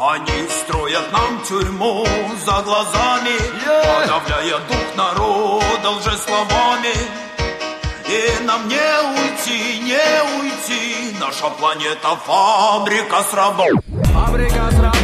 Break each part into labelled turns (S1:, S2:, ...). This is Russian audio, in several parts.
S1: Они строят нам тюрьму за глазами, подавляя дух народа уже словами. И нам не уйти, не уйти, наша планета фабрика срабов.
S2: Фабрика
S3: срабов.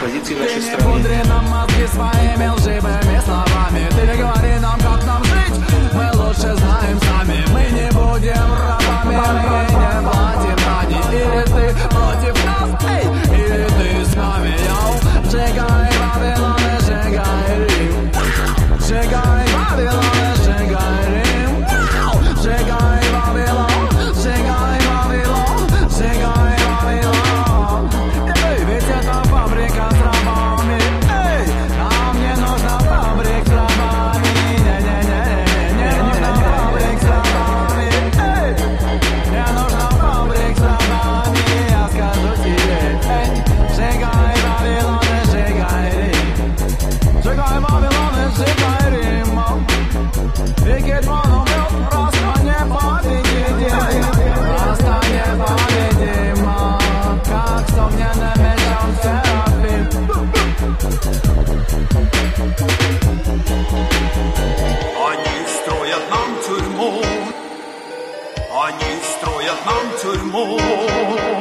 S2: позиции
S3: нашей
S1: страны. Они строят нам тюрьму.